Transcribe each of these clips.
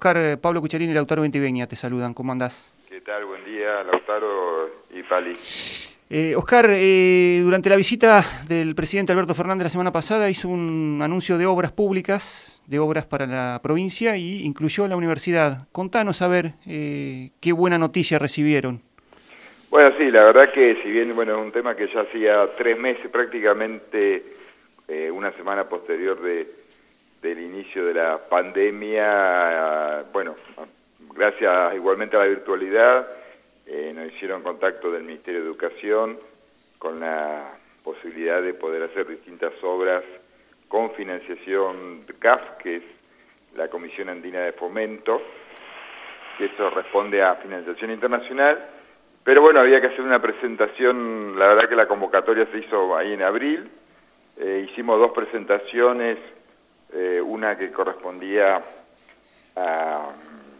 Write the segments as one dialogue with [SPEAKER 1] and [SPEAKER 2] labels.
[SPEAKER 1] Oscar, eh, Pablo Cucharini y Lautaro Ventiveña te saludan. ¿Cómo andás?
[SPEAKER 2] ¿Qué tal? Buen día, Lautaro y Pali.
[SPEAKER 1] Eh, Oscar, eh, durante la visita del presidente Alberto Fernández la semana pasada hizo un anuncio de obras públicas, de obras para la provincia y incluyó la universidad. Contanos a ver eh, qué buena noticia recibieron.
[SPEAKER 2] Bueno, sí, la verdad que si bien bueno, es un tema que ya hacía tres meses prácticamente, una semana posterior de, del inicio de la pandemia, bueno, gracias igualmente a la virtualidad, eh, nos hicieron contacto del Ministerio de Educación con la posibilidad de poder hacer distintas obras con financiación CAF, que es la Comisión Andina de Fomento, que eso responde a financiación internacional, pero bueno, había que hacer una presentación, la verdad que la convocatoria se hizo ahí en abril, eh, hicimos dos presentaciones, eh, una que correspondía a,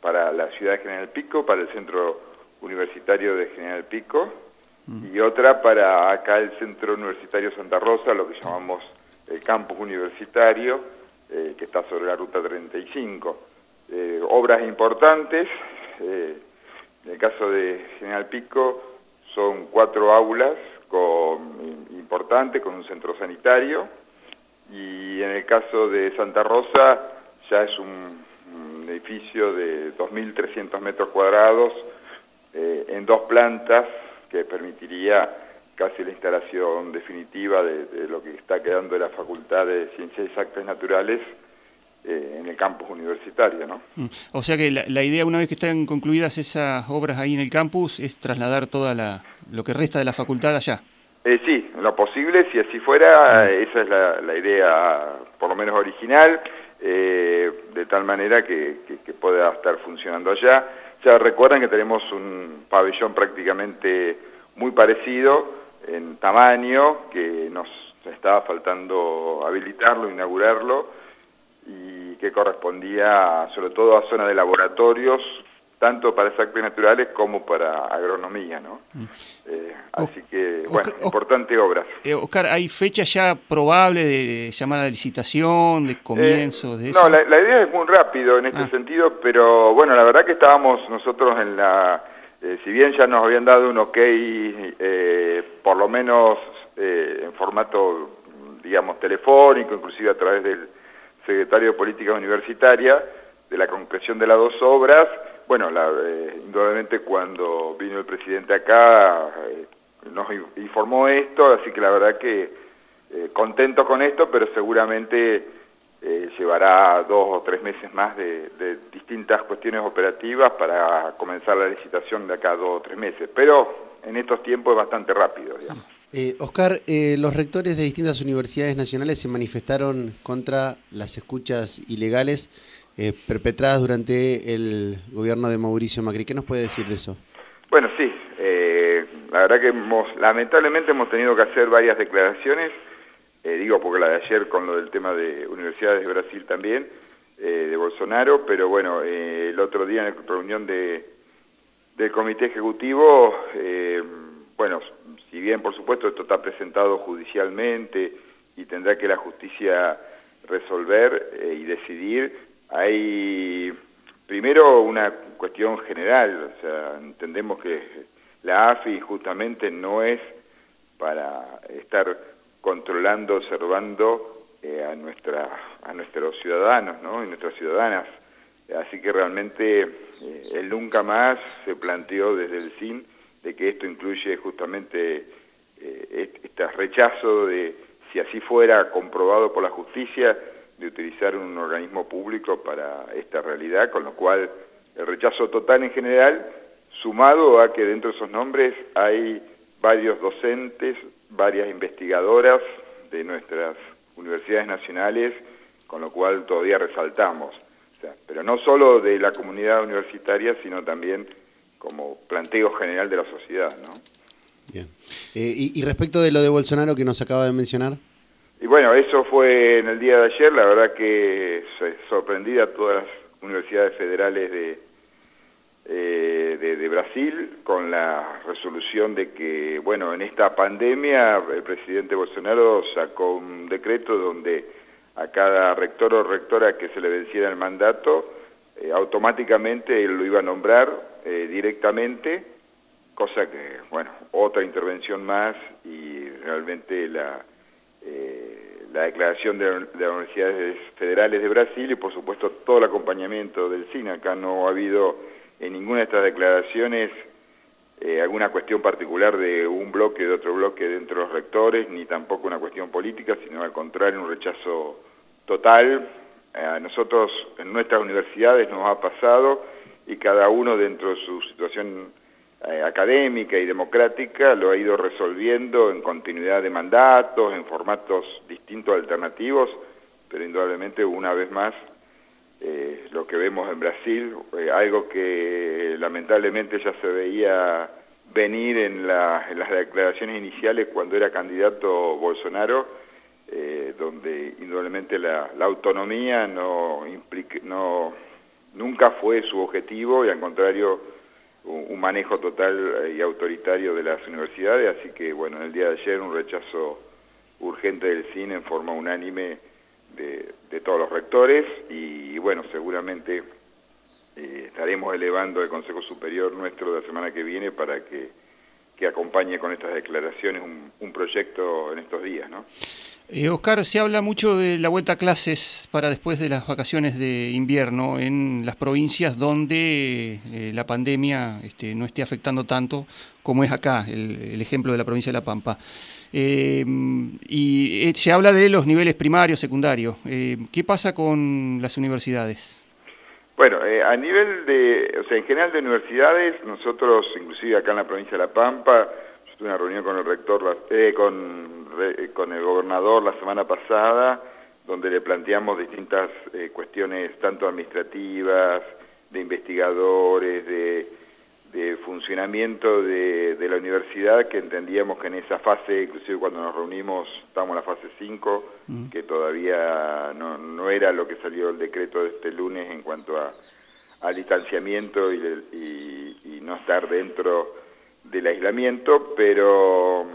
[SPEAKER 2] para la ciudad de General Pico, para el Centro Universitario de General Pico, mm. y otra para acá el Centro Universitario Santa Rosa, lo que llamamos el campus universitario, eh, que está sobre la Ruta 35. Eh, obras importantes, en el caso de General Pico son cuatro aulas con, importantes, con un centro sanitario, y en el caso de Santa Rosa ya es un, edificio de 2.300 metros cuadrados eh, en dos plantas que permitiría casi la instalación definitiva de, lo que está quedando de la Facultad de Ciencias Exactas Naturales eh, en el campus universitario. ¿no?
[SPEAKER 1] Mm. O sea que la, la, idea, una vez que estén concluidas esas obras ahí en el campus, es trasladar toda la, lo que resta de la facultad allá.
[SPEAKER 2] Eh, sí, lo posible, si así fuera, esa es la, idea por lo menos original, eh, de tal manera que, que, que pueda estar funcionando allá. Ya recuerdan que tenemos un pabellón prácticamente muy parecido en tamaño, que nos estaba faltando habilitarlo, inaugurarlo, y que correspondía sobre todo a zona de laboratorios, tanto para exactas naturales como para agronomía, ¿no? Mm. Eh, así que, bueno, Oscar, importante obra.
[SPEAKER 1] Eh, Oscar, ¿hay fecha ya probable de llamada de licitación, de comienzo, eh, de eso?
[SPEAKER 2] No, la, la, idea es muy rápido en este ah. sentido, pero bueno, la verdad que estábamos nosotros en la... Eh, si bien ya nos habían dado un ok, eh, por lo menos en formato, digamos, telefónico, inclusive a través del secretario de Política Universitaria, de la concreción de las dos obras, bueno, la, eh, indudablemente cuando vino el presidente acá eh, nos informó esto, así que la verdad que eh, contento con esto, pero seguramente llevará dos o tres meses más de, distintas cuestiones operativas para comenzar la licitación de acá dos o tres meses, pero en estos tiempos es bastante rápido, digamos.
[SPEAKER 3] Eh, Oscar, los rectores de distintas universidades nacionales se manifestaron contra las escuchas ilegales eh, perpetradas durante el gobierno de Mauricio Macri. ¿Qué nos puede decir de eso?
[SPEAKER 2] Bueno, sí, eh, la verdad que hemos, lamentablemente hemos tenido que hacer varias declaraciones, eh, digo porque la de ayer con lo del tema de universidades de Brasil también, de Bolsonaro, pero bueno, el otro día en la reunión de, del comité ejecutivo, bueno, si bien por supuesto esto está presentado judicialmente y tendrá que la justicia resolver y decidir, hay primero una cuestión general, o sea, entendemos que la AFI justamente no es para estar controlando, observando eh, a, nuestra, a nuestros ciudadanos ¿no? y nuestras ciudadanas. Así que realmente eh, él nunca más se planteó desde el CIN de que esto incluye justamente eh, este rechazo de, si así fuera comprobado por la justicia, de utilizar un organismo público para esta realidad, con lo cual el rechazo total en general, sumado a que dentro de esos nombres hay varios docentes, varias investigadoras de nuestras universidades nacionales, con lo cual todavía resaltamos. Pero no solo de la comunidad universitaria, sino también como planteo general de la sociedad. ¿no?
[SPEAKER 3] Bien. Eh, y, y respecto de lo de Bolsonaro que nos acaba de mencionar.
[SPEAKER 2] Y bueno, eso fue en el día de ayer, la verdad que sorprendí a todas las universidades federales de, eh, de, Brasil con la resolución de que, bueno, en esta pandemia el presidente Bolsonaro sacó un decreto donde a cada rector o rectora que se le venciera el mandato automáticamente él lo iba a nombrar directamente, cosa que, bueno, otra intervención más y realmente la, la declaración de, las universidades federales de Brasil y por supuesto todo el acompañamiento del CINE. Acá no ha habido en ninguna de estas declaraciones eh, alguna cuestión particular de un bloque, de otro bloque dentro de los rectores, ni tampoco una cuestión política, sino al contrario, un rechazo total. a nosotros en nuestras universidades nos ha pasado y cada uno dentro de su situación eh, académica y democrática lo ha ido resolviendo en continuidad de mandatos, en formatos distintos, alternativos, pero indudablemente una vez más eh, lo que vemos en Brasil, eh, algo que lamentablemente ya se veía venir en, las declaraciones iniciales cuando era candidato Bolsonaro, eh, donde indudablemente la, autonomía no, no nunca fue su objetivo y al contrario un, manejo total y autoritario de las universidades, así que bueno, en el día de ayer un rechazo urgente del cine en forma unánime de, todos los rectores y, bueno, seguramente eh, estaremos elevando el Consejo Superior nuestro de la semana que viene para que, que acompañe con estas declaraciones un, proyecto en estos días, ¿no?
[SPEAKER 1] Eh, Oscar, se habla mucho de la vuelta a clases para después de las vacaciones de invierno en las provincias donde eh, la pandemia este, no esté afectando tanto como es acá, el, ejemplo de la provincia de La Pampa. Eh, y eh, se habla de los niveles primarios, secundarios. ¿Qué pasa con las universidades?
[SPEAKER 2] Bueno, a nivel de, o sea, en general de universidades, nosotros, inclusive acá en la provincia de La Pampa, tuve una reunión con el rector, con, con el gobernador la semana pasada, donde le planteamos distintas cuestiones, tanto administrativas, de investigadores, de de funcionamiento de, la universidad que entendíamos que en esa fase, inclusive cuando nos reunimos, estábamos en la fase 5, mm. que todavía no, era lo que salió el decreto de este lunes en cuanto a, al distanciamiento y, no estar dentro del aislamiento, pero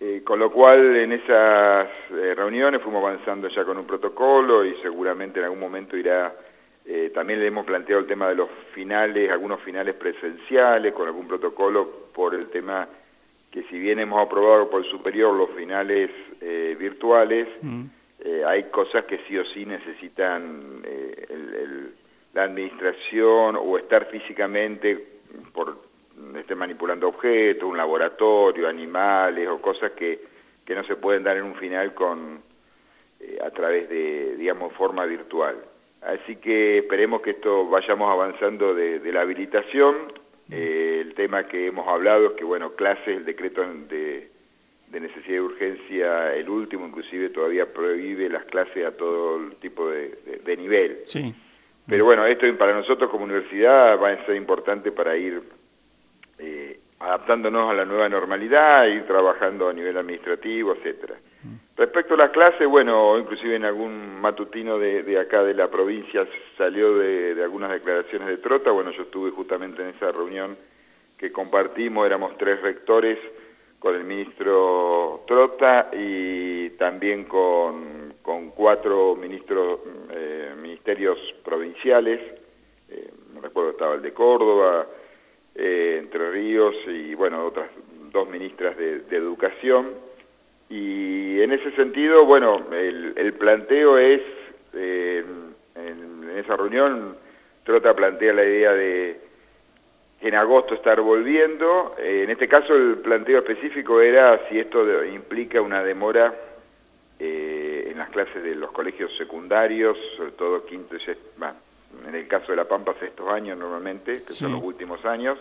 [SPEAKER 2] eh, con lo cual en esas eh, reuniones fuimos avanzando ya con un protocolo y seguramente en algún momento irá eh, también le hemos planteado el tema de los finales, algunos finales presenciales, con algún protocolo por el tema que si bien hemos aprobado por el superior los finales eh, virtuales, mm. eh, hay cosas que sí o sí necesitan la administración o estar físicamente por manipulando objetos, un laboratorio, animales o cosas que, que no se pueden dar en un final con a través de, digamos, forma virtual. Así que esperemos que esto vayamos avanzando de, la habilitación. Eh, el tema que hemos hablado es que, bueno, clases, el decreto de, necesidad de urgencia, el último inclusive todavía prohíbe las clases a todo tipo de, nivel. Sí. Pero bueno, esto para nosotros como universidad va a ser importante para ir eh, adaptándonos a la nueva normalidad, ir trabajando a nivel administrativo, etcétera. Respecto a las clases, bueno, inclusive en algún matutino de, acá de la provincia salió de, algunas declaraciones de Trota, bueno, yo estuve justamente en esa reunión que compartimos, éramos tres rectores con el ministro Trota y también con, cuatro ministros, eh, ministerios provinciales, eh, me recuerdo estaba el de Córdoba, eh, Entre Ríos y bueno, otras dos ministras de Educación, y en ese sentido, bueno, el, planteo es, eh, en, esa reunión, Trota plantea la idea de en agosto estar volviendo. Eh, en este caso el planteo específico era si esto implica una demora en las clases de los colegios secundarios, sobre todo quinto y sexto, en el caso de La Pampa sextos años normalmente, que son los últimos años,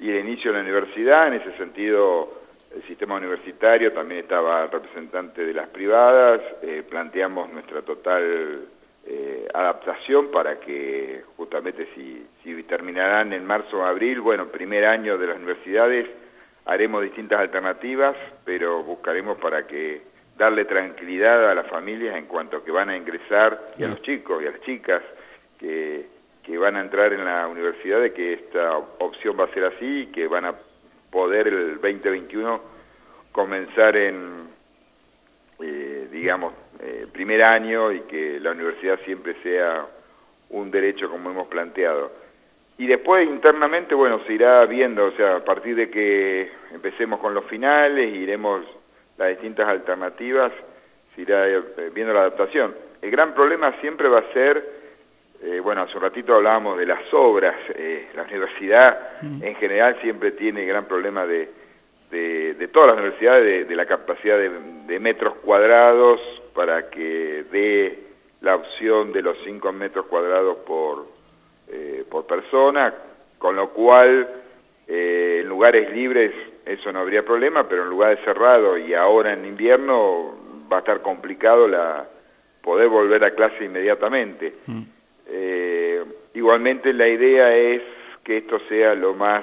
[SPEAKER 2] y el inicio de la universidad, en ese sentido el sistema universitario, también estaba representante de las privadas, eh, planteamos nuestra total eh, adaptación para que justamente si, terminarán en marzo o abril, bueno, primer año de las universidades, haremos distintas alternativas, pero buscaremos para que darle tranquilidad a las familias en cuanto a que van a ingresar, y a los chicos y a las chicas que, van a entrar en la universidad, de que esta opción va a ser así y que van a poder el 2021 comenzar en, eh, digamos, eh, primer año y que la universidad siempre sea un derecho como hemos planteado. Y después internamente, bueno, se irá viendo, o sea, a partir de que empecemos con los finales, iremos las distintas alternativas, se irá eh, viendo la adaptación. El gran problema siempre va a ser, eh, bueno, hace un ratito hablábamos de las obras, eh, la universidad mm. en general siempre tiene gran problema de, de, todas las universidades, de, la capacidad de, metros cuadrados para que dé la opción de los 5 metros cuadrados por, por persona, con lo cual en lugares libres eso no habría problema, pero en lugares cerrados y ahora en invierno va a estar complicado la, poder volver a clase inmediatamente. Mm. Eh, igualmente la idea es que esto sea lo más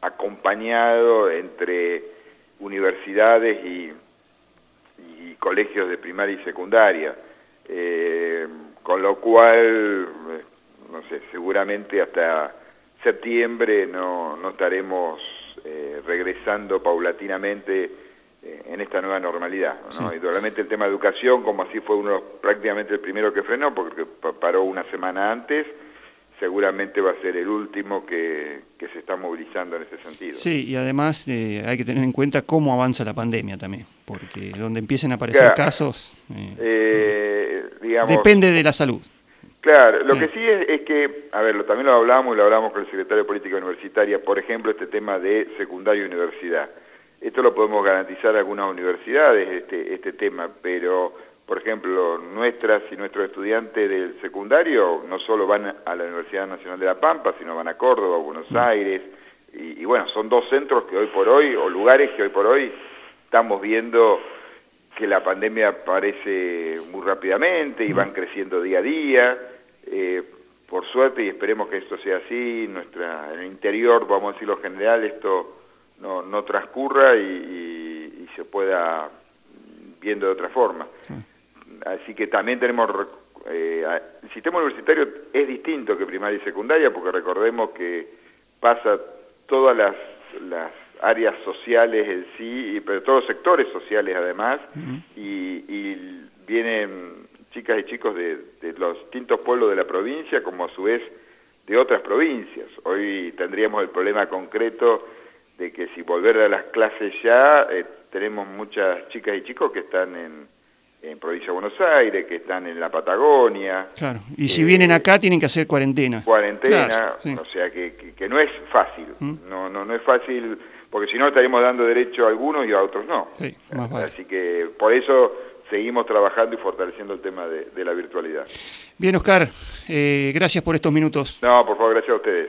[SPEAKER 2] acompañado entre universidades y, colegios de primaria y secundaria, eh, con lo cual, eh, no sé, seguramente hasta septiembre no, no estaremos regresando paulatinamente en esta nueva normalidad. ¿no? Y realmente el tema de educación, como así fue uno prácticamente el primero que frenó, porque paró una semana antes, seguramente va a ser el último que, se está movilizando en ese sentido.
[SPEAKER 1] Sí, y además eh, hay que tener en cuenta cómo avanza la pandemia también, porque donde empiecen a aparecer casos, eh, depende de la salud.
[SPEAKER 2] Claro, lo que sí es, que, a ver, también lo hablamos y lo hablamos con el secretario de Política Universitaria, por ejemplo, este tema de secundaria y universidad. Esto lo podemos garantizar a algunas universidades, este, este tema, pero, por ejemplo, nuestras y nuestros estudiantes del secundario no solo van a la Universidad Nacional de La Pampa, sino van a Córdoba, a Buenos mm. Aires, y, bueno, son dos centros que hoy por hoy, o lugares que hoy por hoy estamos viendo que la pandemia aparece muy rápidamente y mm. van creciendo día a día. Eh, por suerte, y esperemos que esto sea así, nuestra, en el interior, vamos a decirlo general, esto no, no transcurra y, se pueda viendo de otra forma. Así que también tenemos... Eh, el sistema universitario es distinto que primaria y secundaria porque recordemos que pasa todas las, las áreas sociales en sí, pero todos los sectores sociales además, y, y, vienen chicas y chicos de, de, los distintos pueblos de la provincia como a su vez de otras provincias. Hoy tendríamos el problema concreto de que si volver a las clases ya, eh, tenemos muchas chicas y chicos que están en, en Provincia de Buenos Aires, que están en la Patagonia.
[SPEAKER 1] Claro, y si vienen acá tienen que hacer cuarentena.
[SPEAKER 2] Cuarentena, o sea que, que, no es fácil, ¿Mm? no, no, no es fácil, porque si no estaríamos dando derecho a algunos y a otros no. Sí, más vale. Así que por eso seguimos trabajando y fortaleciendo el tema de, la virtualidad.
[SPEAKER 1] Bien, Oscar, eh, gracias por estos minutos.
[SPEAKER 2] No, por favor, gracias a ustedes.